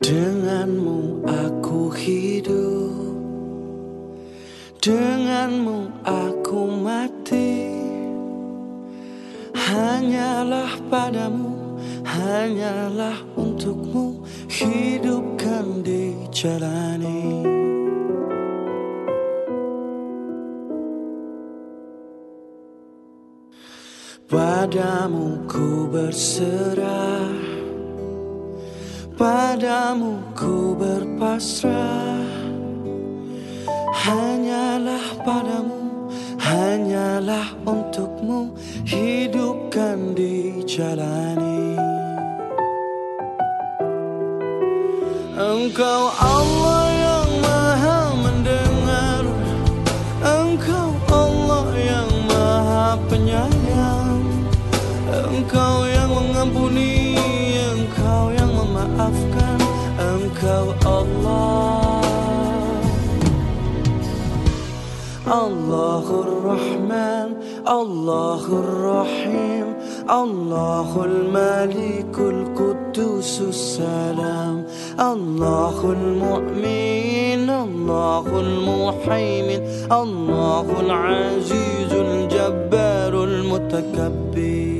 Denganmu aku hidup. Denganmu aku mati. Hanyalah padamu Hanyalah untukmu. Hidupkan di jalan ini. Padamu ku berserah. Padamu ku berpasrah. Hanyalah padamu Hanyalah untukmu. Hidupkan dijalani Engkau Allah الله الرحمن الله الرحيم الله الملك القدوس السلام الله المؤمن الله المحيمن الله العزيز الجبار المتكبر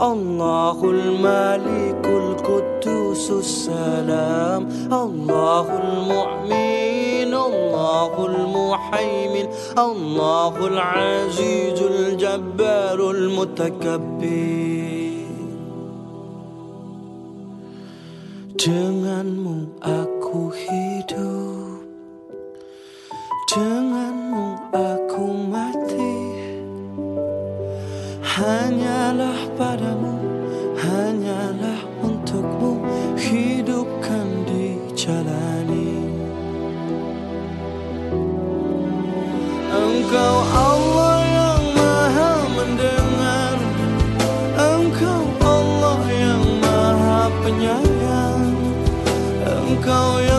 الله الملك القدوس السلام. الله المؤمن الله المحيمن الله العزيز الجبار المتكبر. Denganmu aku hidup. Denganmu aku Hanyalah padamu Hanyalah untukmu Hidupkan dijalani. Engkau Allah yang maha mendengar Engkau Allah yang maha penyayang Engkau yang